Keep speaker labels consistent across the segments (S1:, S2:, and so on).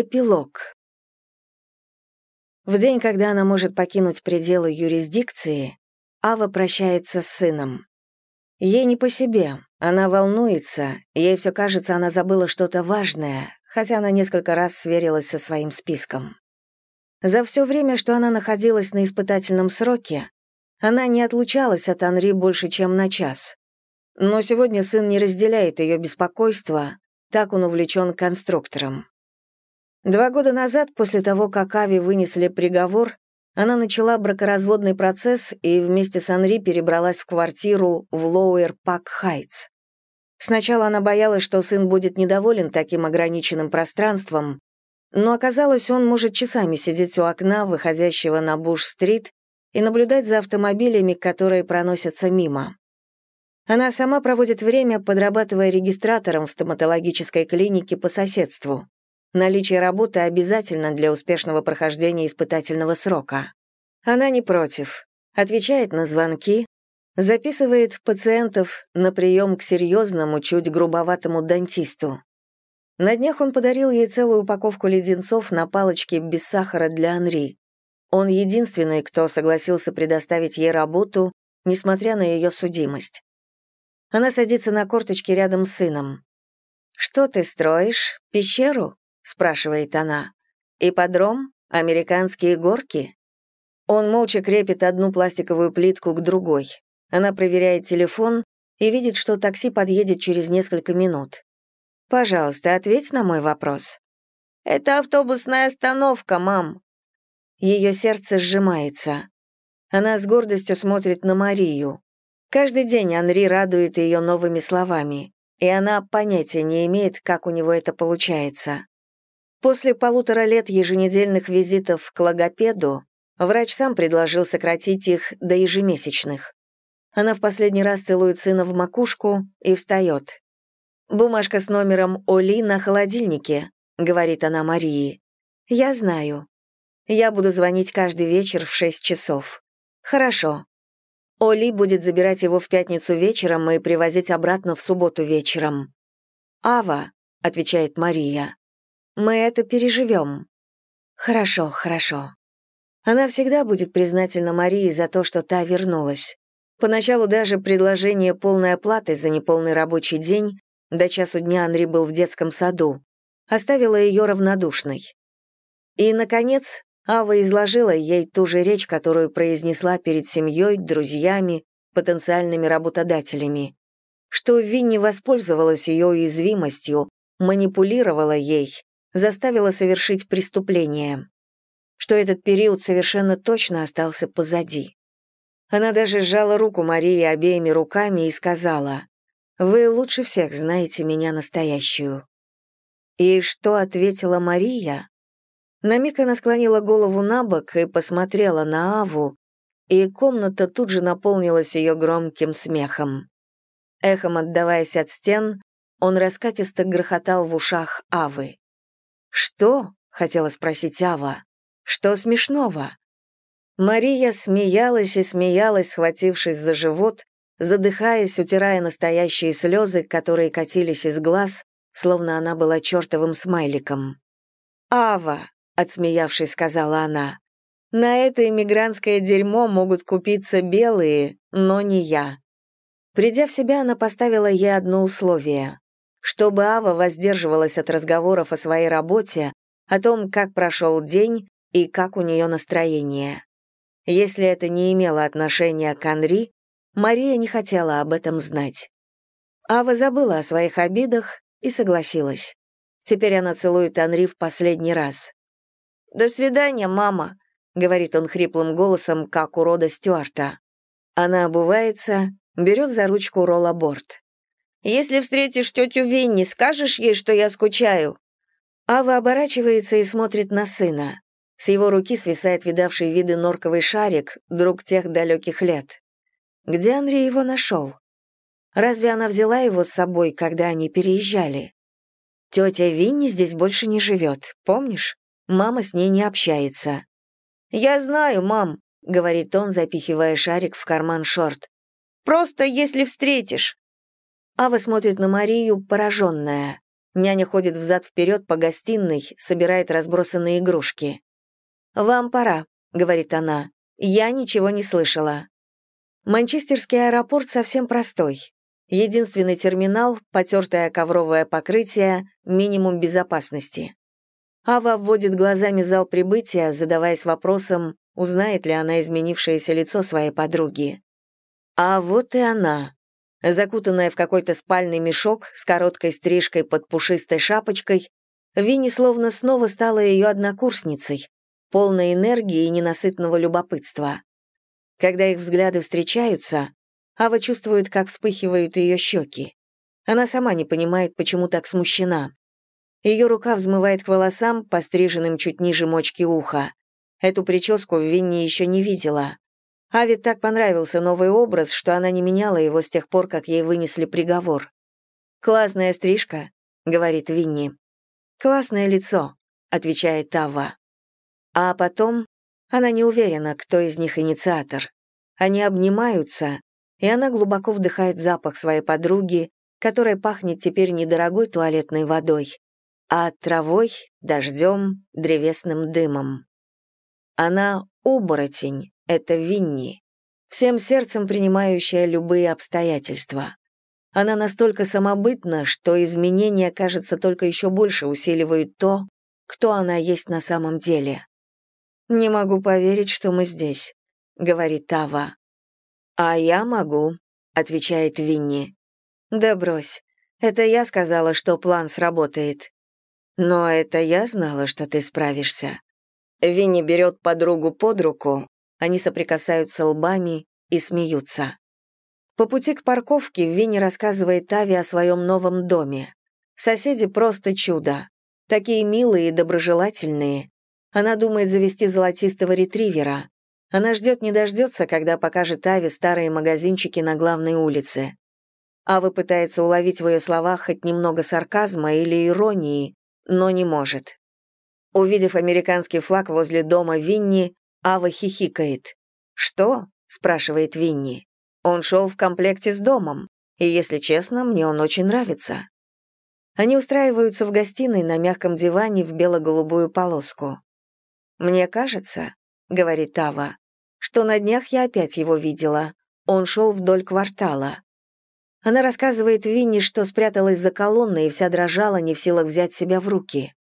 S1: Эпилог. В день, когда она может покинуть пределы юрисдикции, Ава прощается с сыном. Ей не по себе, она волнуется, ей все кажется, она забыла что-то важное, хотя она несколько раз сверилась со своим списком. За все время, что она находилась на испытательном сроке, она не отлучалась от Анри больше, чем на час. Но сегодня сын не разделяет ее беспокойство, так он увлечен конструктором. Два года назад, после того, как Ави вынесли приговор, она начала бракоразводный процесс и вместе с Анри перебралась в квартиру в Лоуэр Пак Хайтс. Сначала она боялась, что сын будет недоволен таким ограниченным пространством, но оказалось, он может часами сидеть у окна, выходящего на Буш-стрит, и наблюдать за автомобилями, которые проносятся мимо. Она сама проводит время, подрабатывая регистратором в стоматологической клинике по соседству. Наличие работы обязательно для успешного прохождения испытательного срока. Она не против. Отвечает на звонки, записывает пациентов на прием к серьезному, чуть грубоватому дантисту. На днях он подарил ей целую упаковку леденцов на палочке без сахара для Анри. Он единственный, кто согласился предоставить ей работу, несмотря на ее судимость. Она садится на корточки рядом с сыном. «Что ты строишь? Пещеру?» Спрашивает она. «Ипподром? Американские горки?» Он молча крепит одну пластиковую плитку к другой. Она проверяет телефон и видит, что такси подъедет через несколько минут. «Пожалуйста, ответь на мой вопрос». «Это автобусная остановка, мам». Ее сердце сжимается. Она с гордостью смотрит на Марию. Каждый день Анри радует ее новыми словами, и она понятия не имеет, как у него это получается. После полутора лет еженедельных визитов к логопеду врач сам предложил сократить их до ежемесячных. Она в последний раз целует сына в макушку и встает. «Бумажка с номером Оли на холодильнике», — говорит она Марии. «Я знаю. Я буду звонить каждый вечер в шесть часов. Хорошо. Оли будет забирать его в пятницу вечером и привозить обратно в субботу вечером. «Ава», — отвечает Мария, мы это переживем». «Хорошо, хорошо». Она всегда будет признательна Марии за то, что та вернулась. Поначалу даже предложение полной оплаты за неполный рабочий день, до часу дня Анри был в детском саду, оставило ее равнодушной. И, наконец, Ава изложила ей ту же речь, которую произнесла перед семьей, друзьями, потенциальными работодателями, что Винни воспользовалась ее уязвимостью, манипулировала ей, заставила совершить преступление, что этот период совершенно точно остался позади. Она даже сжала руку Марии обеими руками и сказала, «Вы лучше всех знаете меня настоящую». И что ответила Мария? На миг она склонила голову на бок и посмотрела на Аву, и комната тут же наполнилась ее громким смехом. Эхом отдаваясь от стен, он раскатисто грохотал в ушах Авы. «Что?» — хотела спросить Ава. «Что смешного?» Мария смеялась и смеялась, схватившись за живот, задыхаясь, утирая настоящие слезы, которые катились из глаз, словно она была чертовым смайликом. «Ава», — отсмеявшись, сказала она, — «на это иммигрантское дерьмо могут купиться белые, но не я». Придя в себя, она поставила ей одно условие чтобы Ава воздерживалась от разговоров о своей работе, о том, как прошел день и как у нее настроение. Если это не имело отношения к Анри, Мария не хотела об этом знать. Ава забыла о своих обидах и согласилась. Теперь она целует Анри в последний раз. «До свидания, мама», — говорит он хриплым голосом, как у рода Стюарта. Она обувается, берет за ручку роллаборд. Если встретишь тетю Винни, скажешь ей, что я скучаю». Ава оборачивается и смотрит на сына. С его руки свисает видавший виды норковый шарик, друг тех далеких лет. Где Анри его нашел? Разве она взяла его с собой, когда они переезжали? Тетя Винни здесь больше не живет, помнишь? Мама с ней не общается. «Я знаю, мам», — говорит он, запихивая шарик в карман шорт. «Просто если встретишь. Ава смотрит на Марию, пораженная. Няня ходит взад-вперед по гостиной, собирает разбросанные игрушки. «Вам пора», — говорит она. «Я ничего не слышала». Манчестерский аэропорт совсем простой. Единственный терминал, потертое ковровое покрытие, минимум безопасности. Ава вводит глазами зал прибытия, задаваясь вопросом, узнает ли она изменившееся лицо своей подруги. А вот и она. Закутанная в какой-то спальный мешок с короткой стрижкой под пушистой шапочкой, Винни словно снова стала ее однокурсницей, полной энергии и ненасытного любопытства. Когда их взгляды встречаются, Ава чувствует, как вспыхивают ее щеки. Она сама не понимает, почему так смущена. Ее рука взмывает к волосам, постриженным чуть ниже мочки уха. Эту прическу Винни еще не видела. Аве так понравился новый образ, что она не меняла его с тех пор, как ей вынесли приговор. «Классная стрижка», — говорит Винни. «Классное лицо», — отвечает Тава. А потом она не уверена, кто из них инициатор. Они обнимаются, и она глубоко вдыхает запах своей подруги, которая пахнет теперь недорогой туалетной водой, а травой, дождем, древесным дымом. Она оборотень, это Винни, всем сердцем принимающая любые обстоятельства. Она настолько самобытна, что изменения, кажется, только еще больше усиливают то, кто она есть на самом деле. «Не могу поверить, что мы здесь», — говорит Тава. «А я могу», — отвечает Винни. «Да брось. Это я сказала, что план сработает». «Но это я знала, что ты справишься». Винни берет подругу под руку, они соприкасаются лбами и смеются. По пути к парковке Винни рассказывает Тави о своем новом доме. Соседи просто чудо. Такие милые и доброжелательные. Она думает завести золотистого ретривера. Она ждет не дождется, когда покажет Тави старые магазинчики на главной улице. Ава пытается уловить в ее словах хоть немного сарказма или иронии, но не может. Увидев американский флаг возле дома Винни, Ава хихикает. «Что?» — спрашивает Винни. «Он шел в комплекте с домом, и, если честно, мне он очень нравится». Они устраиваются в гостиной на мягком диване в бело-голубую полоску. «Мне кажется», — говорит Ава, «что на днях я опять его видела. Он шел вдоль квартала». Она рассказывает Винни, что спряталась за колонной и вся дрожала, не в силах взять себя в руки.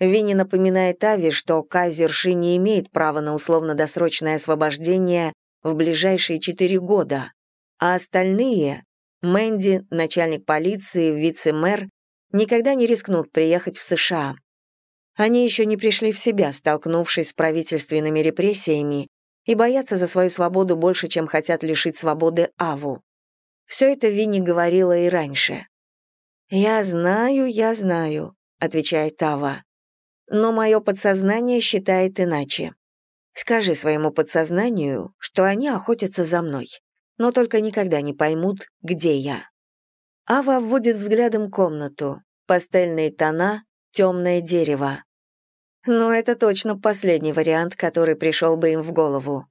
S1: Винни напоминает Ави, что Кайзер Ши не имеет права на условно-досрочное освобождение в ближайшие четыре года, а остальные — Мэнди, начальник полиции, вице-мэр — никогда не рискнут приехать в США. Они еще не пришли в себя, столкнувшись с правительственными репрессиями, и боятся за свою свободу больше, чем хотят лишить свободы Аву. Все это Винни говорила и раньше. «Я знаю, я знаю», — отвечает Ава но мое подсознание считает иначе. Скажи своему подсознанию, что они охотятся за мной, но только никогда не поймут, где я. Ава вводит взглядом комнату. Пастельные тона, темное дерево. Но это точно последний вариант, который пришел бы им в голову.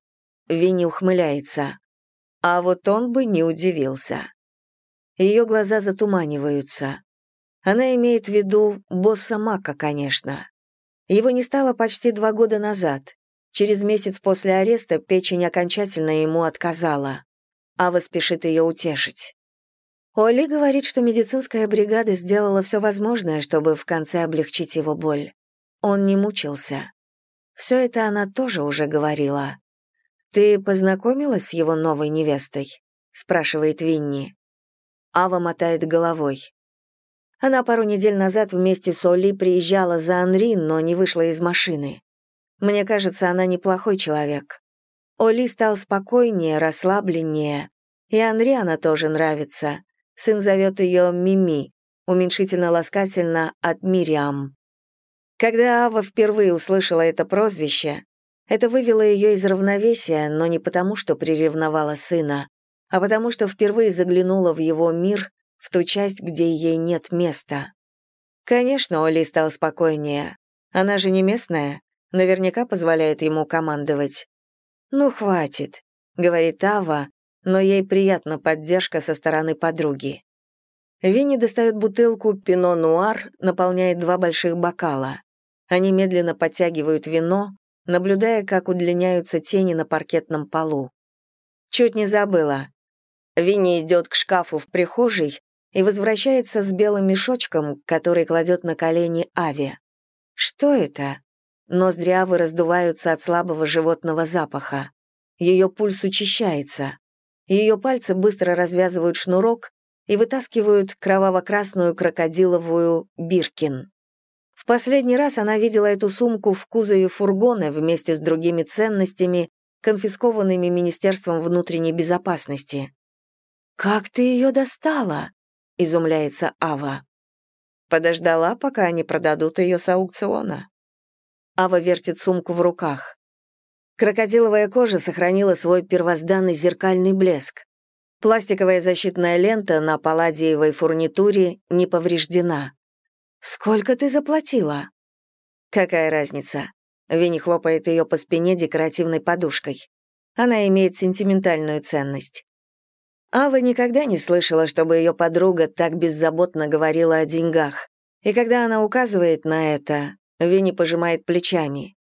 S1: Винни ухмыляется. А вот он бы не удивился. Ее глаза затуманиваются. Она имеет в виду босса Мака, конечно. Его не стало почти два года назад. Через месяц после ареста печень окончательно ему отказала. Ава спешит ее утешить. Оли говорит, что медицинская бригада сделала все возможное, чтобы в конце облегчить его боль. Он не мучился. Все это она тоже уже говорила. «Ты познакомилась с его новой невестой?» — спрашивает Винни. Ава мотает головой. Она пару недель назад вместе с Оли приезжала за Анри, но не вышла из машины. Мне кажется, она неплохой человек. Оли стал спокойнее, расслабленнее. И Анри она тоже нравится. Сын зовет ее Мими, уменьшительно-ласкательно от Мириам. Когда Ава впервые услышала это прозвище, это вывело ее из равновесия, но не потому, что приревновала сына, а потому что впервые заглянула в его мир в ту часть, где ей нет места. Конечно, Оли стал спокойнее. Она же не местная, наверняка позволяет ему командовать. «Ну, хватит», — говорит Ава, но ей приятна поддержка со стороны подруги. Винни достает бутылку «Пино Нуар», наполняет два больших бокала. Они медленно подтягивают вино, наблюдая, как удлиняются тени на паркетном полу. Чуть не забыла. Винни идет к шкафу в прихожей и возвращается с белым мешочком, который кладет на колени Ави. Что это? Ноздри Авы раздуваются от слабого животного запаха. Ее пульс учащается. Ее пальцы быстро развязывают шнурок, и вытаскивают кроваво-красную крокодиловую Биркин. В последний раз она видела эту сумку в кузове фургона вместе с другими ценностями, конфискованными Министерством внутренней безопасности. «Как ты ее достала?» — изумляется Ава. Подождала, пока они продадут ее с аукциона. Ава вертит сумку в руках. Крокодиловая кожа сохранила свой первозданный зеркальный блеск. Пластиковая защитная лента на палладиевой фурнитуре не повреждена. «Сколько ты заплатила?» «Какая разница?» Винни хлопает ее по спине декоративной подушкой. Она имеет сентиментальную ценность. Ава никогда не слышала, чтобы ее подруга так беззаботно говорила о деньгах. И когда она указывает на это, Винни пожимает плечами.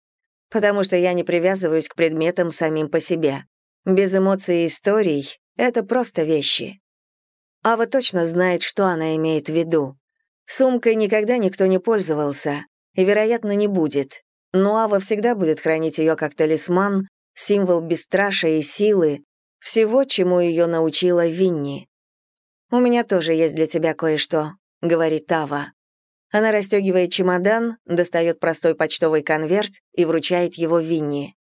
S1: «Потому что я не привязываюсь к предметам самим по себе. Без эмоций и историй это просто вещи. Ава точно знает, что она имеет в виду. Сумкой никогда никто не пользовался, и, вероятно, не будет. Но Ава всегда будет хранить ее как талисман, символ бесстрашия и силы, всего, чему ее научила Винни. «У меня тоже есть для тебя кое-что», — говорит Ава. Она расстегивает чемодан, достает простой почтовый конверт и вручает его Винни.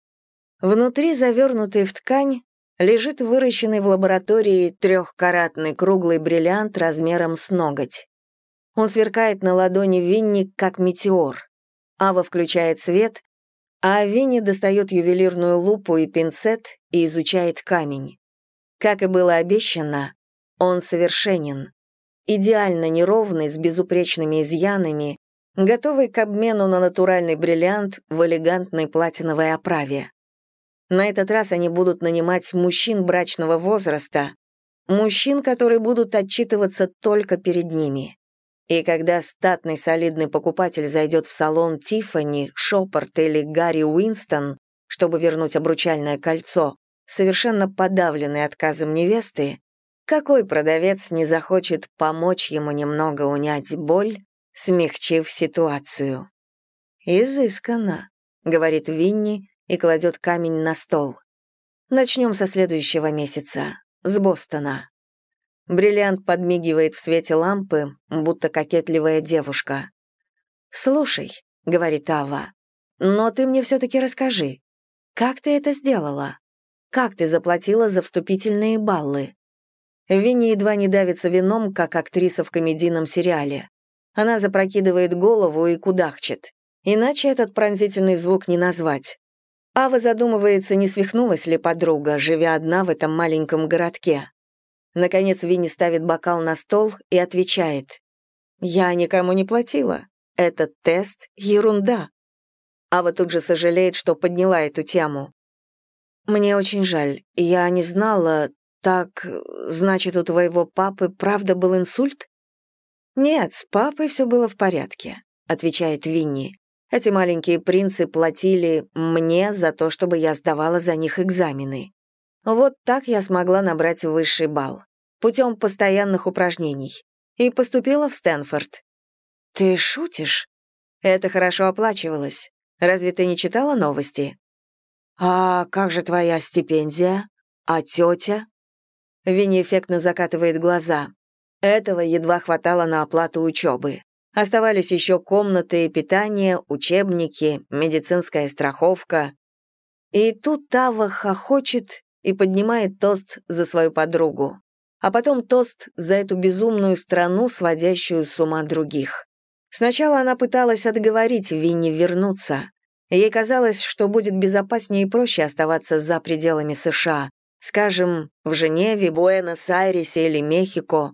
S1: Внутри, завернутый в ткань, лежит выращенный в лаборатории трехкаратный круглый бриллиант размером с ноготь. Он сверкает на ладони Винни, как метеор. Ава включает свет, а Винни достает ювелирную лупу и пинцет и изучает камень. Как и было обещано, он совершенен. Идеально неровный, с безупречными изъянами, готовый к обмену на натуральный бриллиант в элегантной платиновой оправе. На этот раз они будут нанимать мужчин брачного возраста, мужчин, которые будут отчитываться только перед ними. И когда статный солидный покупатель зайдет в салон Тиффани, Шопорт или Гарри Уинстон, чтобы вернуть обручальное кольцо, совершенно подавленный отказом невесты, какой продавец не захочет помочь ему немного унять боль, смягчив ситуацию? «Изысканно», — говорит Винни, и кладет камень на стол. Начнем со следующего месяца, с Бостона. Бриллиант подмигивает в свете лампы, будто кокетливая девушка. «Слушай», — говорит Ава, — «но ты мне все-таки расскажи, как ты это сделала? Как ты заплатила за вступительные баллы?» Винни едва не давится вином, как актриса в комедийном сериале. Она запрокидывает голову и кудахчет. Иначе этот пронзительный звук не назвать. Ава задумывается, не свихнулась ли подруга, живя одна в этом маленьком городке. Наконец Винни ставит бокал на стол и отвечает. «Я никому не платила. Этот тест — ерунда». Ава тут же сожалеет, что подняла эту тему. «Мне очень жаль. Я не знала. Так, значит, у твоего папы правда был инсульт?» «Нет, с папой все было в порядке», — отвечает Винни. Эти маленькие принцы платили мне за то, чтобы я сдавала за них экзамены. Вот так я смогла набрать высший балл, путем постоянных упражнений, и поступила в Стэнфорд. Ты шутишь? Это хорошо оплачивалось. Разве ты не читала новости? А как же твоя стипендия? А тетя? Винни эффектно закатывает глаза. Этого едва хватало на оплату учебы. Оставались еще комнаты, питание, учебники, медицинская страховка. И тут Тава хохочет и поднимает тост за свою подругу, а потом тост за эту безумную страну, сводящую с ума других. Сначала она пыталась отговорить Винни вернуться. Ей казалось, что будет безопаснее и проще оставаться за пределами США, скажем, в Женеве, Буэнос-Айресе или Мехико.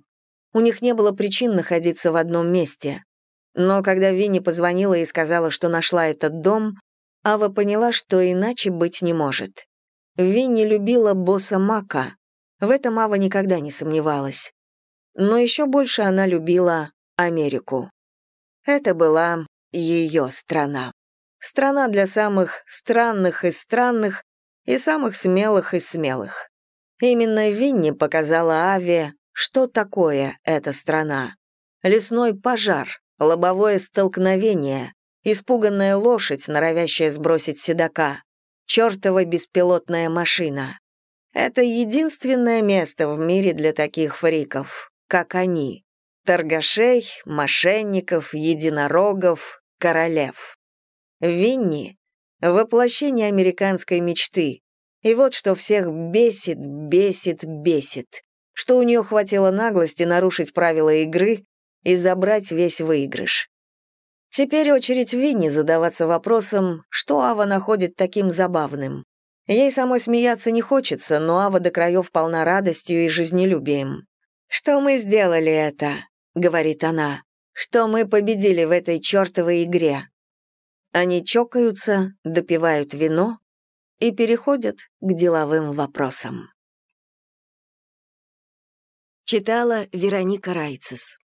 S1: У них не было причин находиться в одном месте. Но когда Винни позвонила и сказала, что нашла этот дом, Ава поняла, что иначе быть не может. Винни любила босса Мака. В этом Ава никогда не сомневалась. но еще больше она любила Америку. Это была ее страна. Страна для самых странных из странных и самых смелых из смелых. Именно Винни показала Аве, что такое эта страна. Лесной пожар, лобовое столкновение, испуганная лошадь, норовящая сбросить седока, чертова беспилотная машина. Это единственное место в мире для таких фриков, как они. Торгашей, мошенников, единорогов, королев. Винни — воплощение американской мечты. И вот что всех бесит, бесит, бесит. Что у нее хватило наглости нарушить правила игры и забрать весь выигрыш. Теперь очередь Винни задаваться вопросом, что Ава находит таким забавным. Ей самой смеяться не хочется, но Ава до краев полна радостью и жизнелюбием. «Что мы сделали это?» — говорит она. «Что мы победили в этой чертовой игре?» Они чокаются, допивают вино и переходят к деловым вопросам. Читала Вероника Райцес